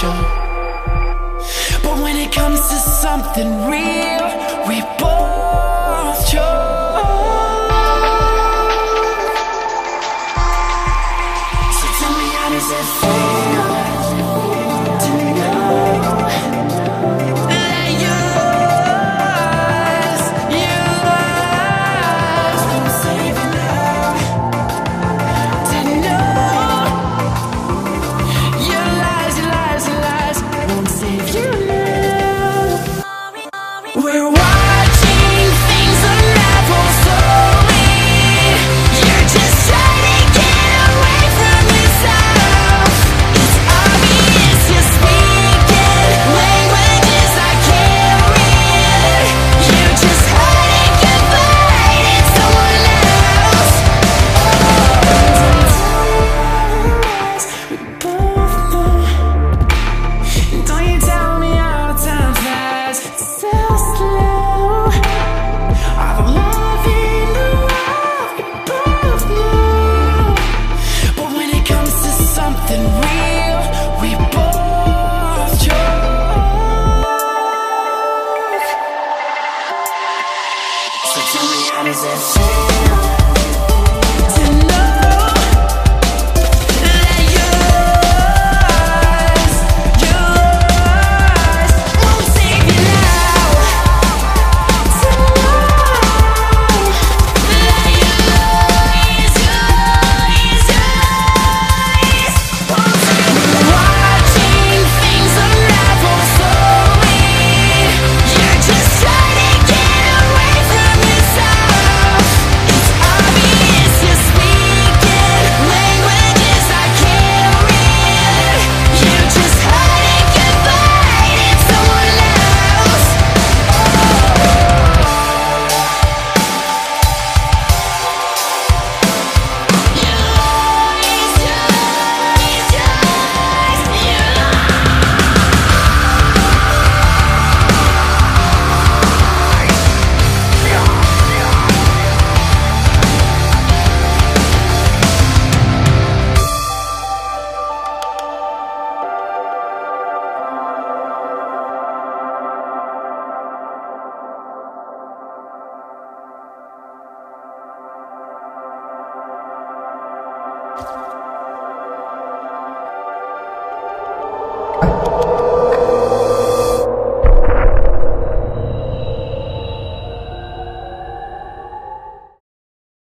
show. But when it comes to something real, we both chose. So tell me, how does it feel? see.